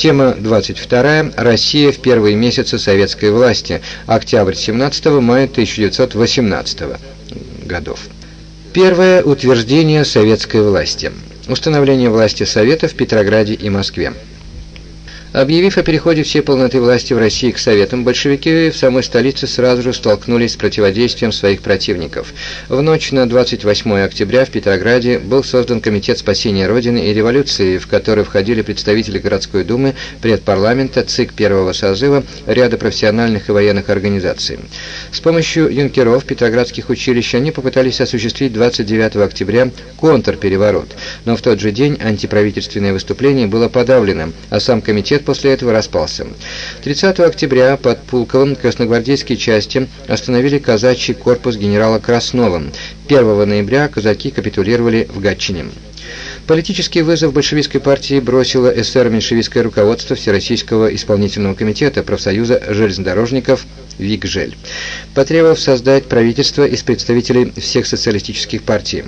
Тема 22. Россия в первые месяцы советской власти. Октябрь 17-мая 1918 годов. Первое утверждение советской власти. Установление власти Совета в Петрограде и Москве. Объявив о переходе всей полноты власти в России к Советам, большевики в самой столице сразу же столкнулись с противодействием своих противников. В ночь на 28 октября в Петрограде был создан Комитет спасения Родины и революции, в который входили представители городской думы, предпарламента, ЦИК первого созыва, ряда профессиональных и военных организаций. С помощью юнкеров петроградских училищ они попытались осуществить 29 октября контрпереворот, но в тот же день антиправительственное выступление было подавлено, а сам комитет Совет после этого распался. 30 октября под Пулковым красногвардейские части остановили казачий корпус генерала Краснова. 1 ноября казаки капитулировали в Гатчине. Политический вызов большевистской партии бросило эсер-меньшевистское руководство Всероссийского исполнительного комитета профсоюза железнодорожников Викжель, потребовав создать правительство из представителей всех социалистических партий.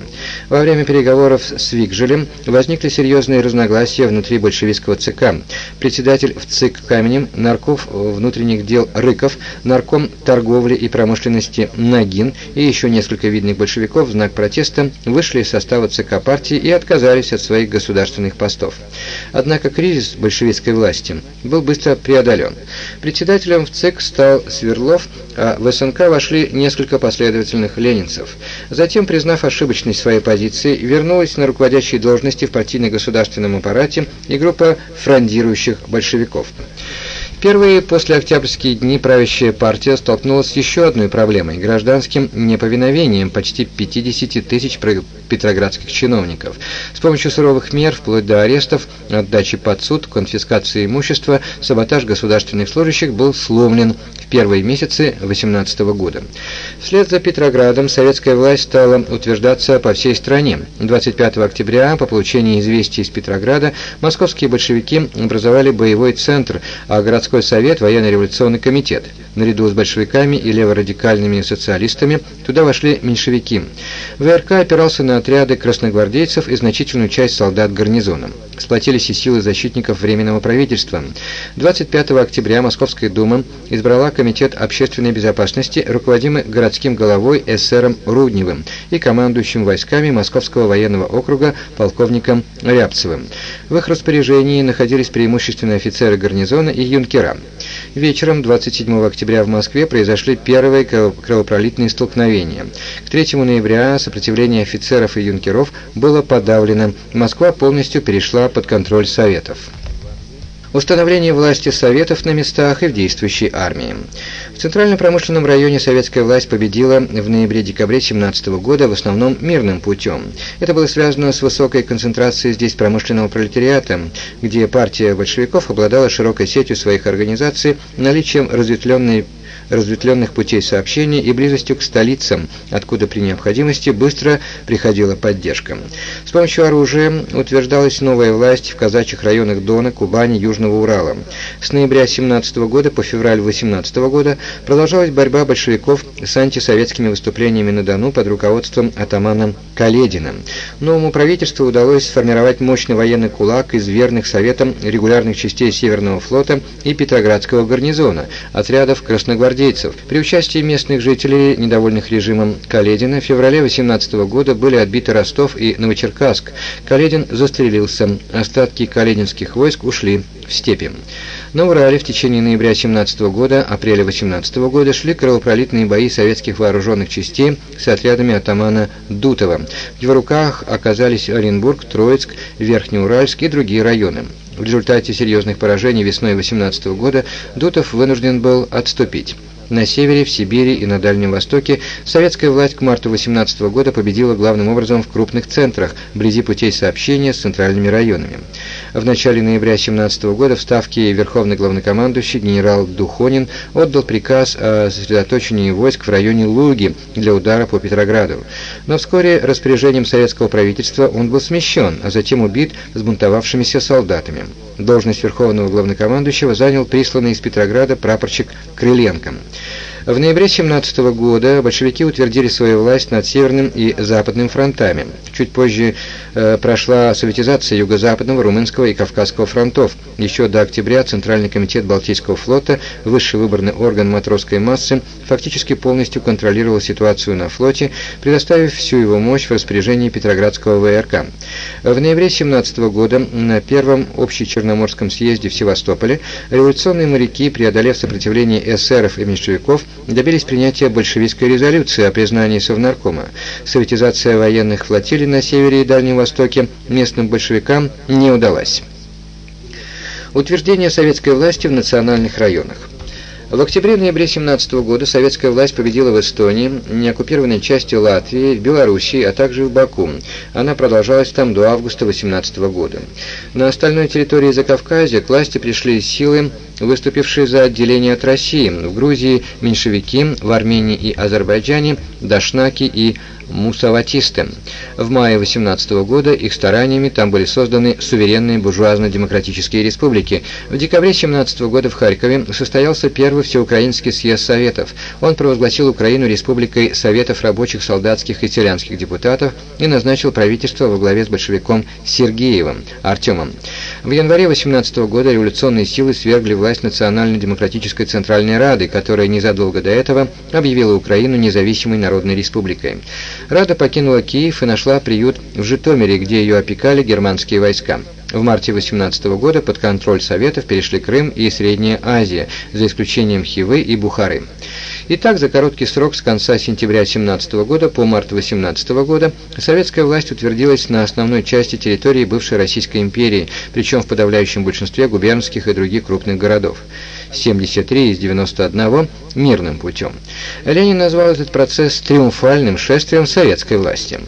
Во время переговоров с Викжелем возникли серьезные разногласия внутри большевистского ЦК. Председатель в ЦИК Каменем, нарков внутренних дел Рыков, нарком торговли и промышленности Нагин и еще несколько видных большевиков в знак протеста вышли из состава ЦК партии и отказались от своих государственных постов. Однако кризис большевистской власти был быстро преодолен. Председателем в ЦИК стал Сверлов а в СНК вошли несколько последовательных ленинцев. Затем, признав ошибочность своей позиции, вернулась на руководящие должности в партийно-государственном аппарате и группа фрондирующих большевиков. Первые послеоктябрьские дни правящая партия столкнулась с еще одной проблемой – гражданским неповиновением почти 50 тысяч петроградских чиновников. С помощью суровых мер, вплоть до арестов, отдачи под суд, конфискации имущества, саботаж государственных служащих был сломлен первые месяцы 18 года. Вслед за Петроградом советская власть стала утверждаться по всей стране. 25 октября, по получении известий из Петрограда, московские большевики образовали боевой центр, а городской совет, военно-революционный комитет. Наряду с большевиками и леворадикальными социалистами туда вошли меньшевики. ВРК опирался на отряды красногвардейцев и значительную часть солдат гарнизона. Сплотились и силы защитников Временного правительства. 25 октября Московская дума избрала Комитет общественной безопасности, руководимый городским головой эсером Рудневым и командующим войсками Московского военного округа полковником Рябцевым. В их распоряжении находились преимущественно офицеры гарнизона и юнкера. Вечером 27 октября в Москве произошли первые кровопролитные столкновения. К 3 ноября сопротивление офицеров и юнкеров было подавлено. Москва полностью перешла под контроль Советов установление власти Советов на местах и в действующей армии. В Центрально-промышленном районе советская власть победила в ноябре-декабре 17 года в основном мирным путем. Это было связано с высокой концентрацией здесь промышленного пролетариата, где партия большевиков обладала широкой сетью своих организаций, наличием разветвленной разветвленных путей сообщения и близостью к столицам, откуда при необходимости быстро приходила поддержка. С помощью оружия утверждалась новая власть в казачьих районах Дона, Кубани, Южного Урала. С ноября 17 года по февраль 18 года продолжалась борьба большевиков с антисоветскими выступлениями на Дону под руководством атамана Каледина. Новому правительству удалось сформировать мощный военный кулак из верных советам регулярных частей Северного флота и Петроградского гарнизона, отрядов красногвардейцев, гвардейцев. При участии местных жителей, недовольных режимом Каледина, в феврале 18 года были отбиты Ростов и Новочеркасск. Каледин застрелился. Остатки калединских войск ушли в степи. На Урале в течение ноября 17 года, апреля 18 года шли кровопролитные бои советских вооруженных частей с отрядами атамана Дутова. В его руках оказались Оренбург, Троицк, Верхнеуральск и другие районы. В результате серьезных поражений весной 18 года Дутов вынужден был отступить. На севере, в Сибири и на Дальнем Востоке советская власть к марту 18 года победила главным образом в крупных центрах, вблизи путей сообщения с центральными районами. В начале ноября 17 года в Ставке Верховный главнокомандующий генерал Духонин отдал приказ о сосредоточении войск в районе Луги для удара по Петрограду. Но вскоре распоряжением советского правительства он был смещен, а затем убит сбунтовавшимися солдатами. Должность Верховного главнокомандующего занял присланный из Петрограда прапорщик Крыленко. В ноябре 17 года большевики утвердили свою власть над Северным и Западным фронтами. Чуть позже э, прошла советизация Юго-Западного, Румынского и Кавказского фронтов. Еще до октября Центральный комитет Балтийского флота, высший выборный орган матросской массы, фактически полностью контролировал ситуацию на флоте, предоставив всю его мощь в распоряжении Петроградского ВРК. В ноябре 17 года на Первом общечерноморском съезде в Севастополе революционные моряки, преодолев сопротивление эсеров и меньшевиков, добились принятия большевистской резолюции о признании Совнаркома. Советизация военных флотилий на севере и Дальнем Востоке местным большевикам не удалась. Утверждение советской власти в национальных районах. В октябре-ноябре 17 года советская власть победила в Эстонии, неоккупированной части Латвии, в Белоруссии, а также в Баку. Она продолжалась там до августа 18 года. На остальной территории Закавказья к власти пришли силы, выступившие за отделение от России. В Грузии меньшевики, в Армении и Азербайджане дашнаки и мусаватисты. В мае 18 года их стараниями там были созданы суверенные буржуазно-демократические республики. В декабре 17 года в Харькове состоялся первый всеукраинский съезд Советов. Он провозгласил Украину республикой Советов рабочих, солдатских и селянских депутатов и назначил правительство во главе с большевиком Сергеевым Артемом. В январе 18 года революционные силы свергли власть Национально-демократической Центральной Рады, которая незадолго до этого объявила Украину независимой народной республикой. Рада покинула Киев и нашла приют в Житомире, где ее опекали германские войска. В марте 18 года под контроль Советов перешли Крым и Средняя Азия, за исключением Хивы и Бухары. Итак, за короткий срок с конца сентября 17 года по март 18 года советская власть утвердилась на основной части территории бывшей Российской империи, причем в подавляющем большинстве губернских и других крупных городов. 73 из 91 мирным путем. Ленин назвал этот процесс триумфальным шествием советской власти.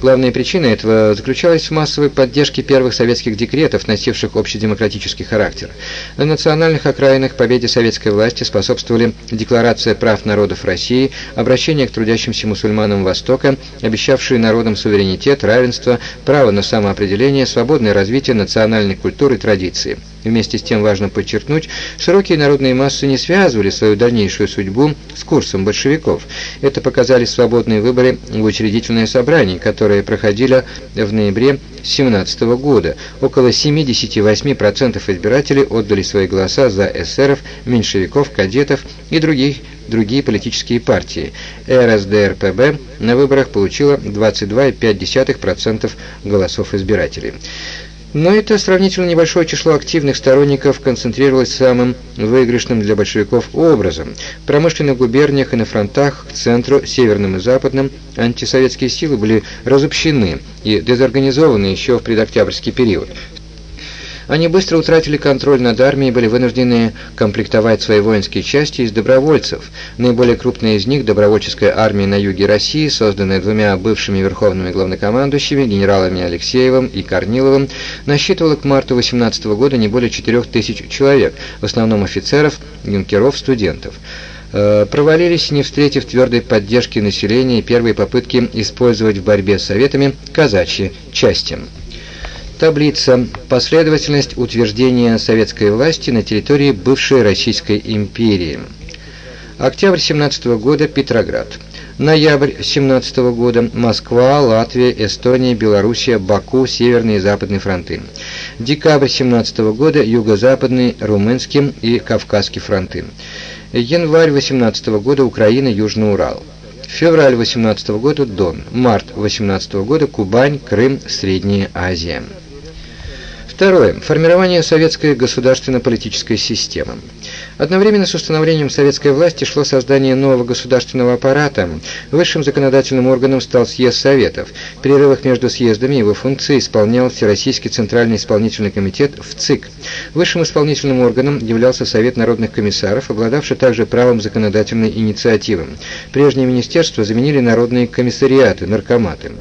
Главная причина этого заключалась в массовой поддержке первых советских декретов, носивших общедемократический характер. На национальных окраинах победе советской власти способствовали Декларация прав народов России, обращение к трудящимся мусульманам Востока, обещавшие народам суверенитет, равенство, право на самоопределение, свободное развитие национальной культуры и традиции. Вместе с тем важно подчеркнуть, широкие народные массы не связывали свою дальнейшую судьбу с курсом большевиков. Это показали свободные выборы в учредительное собрание, которые проходили в ноябре 1917 года. Около 78% избирателей отдали свои голоса за эсеров, меньшевиков, кадетов и других другие политические партии. РСДРПБ на выборах получила 22,5% голосов избирателей. Но это сравнительно небольшое число активных сторонников концентрировалось самым выигрышным для большевиков образом. В промышленных губерниях и на фронтах к центру, северным и западным, антисоветские силы были разобщены и дезорганизованы еще в предоктябрьский период. Они быстро утратили контроль над армией и были вынуждены комплектовать свои воинские части из добровольцев. Наиболее крупная из них, добровольческая армия на юге России, созданная двумя бывшими верховными главнокомандующими, генералами Алексеевым и Корниловым, насчитывала к марту 18 года не более 4000 человек, в основном офицеров, юнкеров, студентов э, провалились, не встретив твердой поддержки населения и первые попытки использовать в борьбе с советами казачьи части. Таблица. Последовательность утверждения советской власти на территории бывшей Российской империи. Октябрь 17 года. Петроград. Ноябрь 17 года. Москва, Латвия, Эстония, Белоруссия, Баку, Северный и Западный фронты. Декабрь 17 года. Юго-Западный, Румынский и Кавказский фронты. Январь 18 года. Украина, Южный Урал. Февраль 18 года Дон. Март 18 года Кубань, Крым, Средняя Азия. Второе. Формирование советской государственно-политической системы. Одновременно с установлением советской власти шло создание нового государственного аппарата. Высшим законодательным органом стал съезд Советов. В перерывах между съездами его функции исполнял Всероссийский Центральный исполнительный комитет в ЦИК. Высшим исполнительным органом являлся Совет народных комиссаров, обладавший также правом законодательной инициативы. Прежние министерства заменили народные комиссариаты, наркоматы.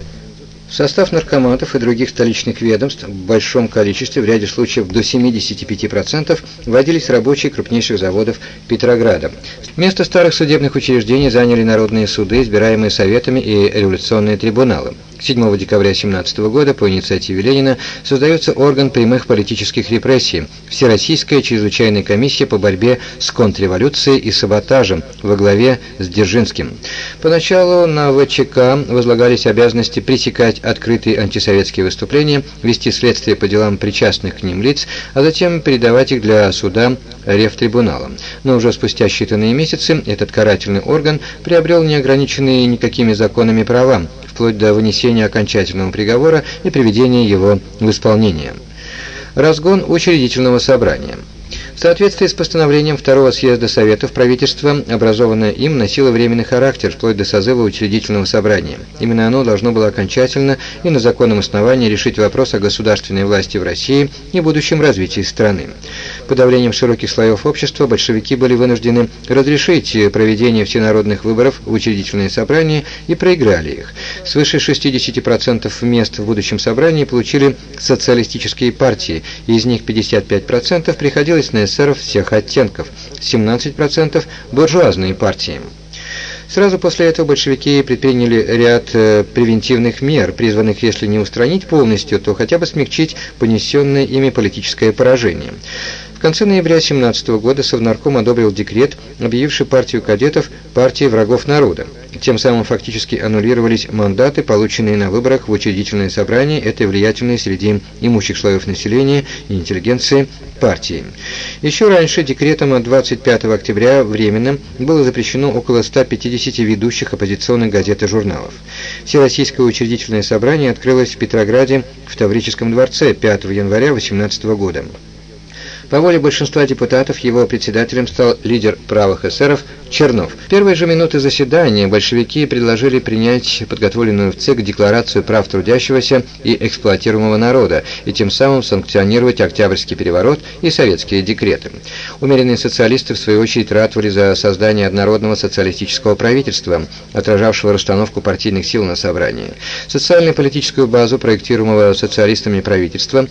Состав наркоматов и других столичных ведомств в большом количестве, в ряде случаев до 75%, вводились рабочие крупнейших заводов Петрограда. Место старых судебных учреждений заняли народные суды, избираемые советами и революционные трибуналы. К 7 декабря 17 года по инициативе Ленина создается орган прямых политических репрессий – Всероссийская чрезвычайная комиссия по борьбе с контрреволюцией и саботажем во главе с Дзержинским. Поначалу на ВЧК возлагались обязанности пресекать открытые антисоветские выступления, вести следствие по делам причастных к ним лиц, а затем передавать их для суда Ревтрибуналом. Но уже спустя считанные месяцы этот карательный орган приобрел неограниченные никакими законами права, вплоть до вынесения окончательного приговора и приведения его в исполнение. Разгон учредительного собрания. В соответствии с постановлением второго съезда Советов правительство, образованное им, носило временный характер вплоть до созыва учредительного собрания. Именно оно должно было окончательно и на законном основании решить вопрос о государственной власти в России и будущем развитии страны. Подавлением широких слоев общества большевики были вынуждены разрешить проведение всенародных выборов в учредительное собрание и проиграли их. Свыше 60% мест в будущем собрании получили социалистические партии, из них 55% приходилось на эсеров всех оттенков, 17% буржуазные партии. Сразу после этого большевики предприняли ряд э, превентивных мер, призванных, если не устранить полностью, то хотя бы смягчить понесенное ими политическое поражение. В конце ноября 17 года Совнарком одобрил декрет, объявивший партию кадетов партией врагов народа. Тем самым фактически аннулировались мандаты, полученные на выборах в учредительное собрание этой влиятельной среди имущих слоев населения и интеллигенции партии. Еще раньше декретом от 25 октября временно было запрещено около 150 ведущих оппозиционных газет и журналов. Всероссийское учредительное собрание открылось в Петрограде в Таврическом дворце 5 января 18 года. По воле большинства депутатов его председателем стал лидер правых эсеров Чернов. В первые же минуты заседания большевики предложили принять подготовленную в ЦИК Декларацию прав трудящегося и эксплуатируемого народа и тем самым санкционировать Октябрьский переворот и советские декреты. Умеренные социалисты, в свою очередь, ратовали за создание однородного социалистического правительства, отражавшего расстановку партийных сил на собрании. Социально-политическую базу проектируемого социалистами правительства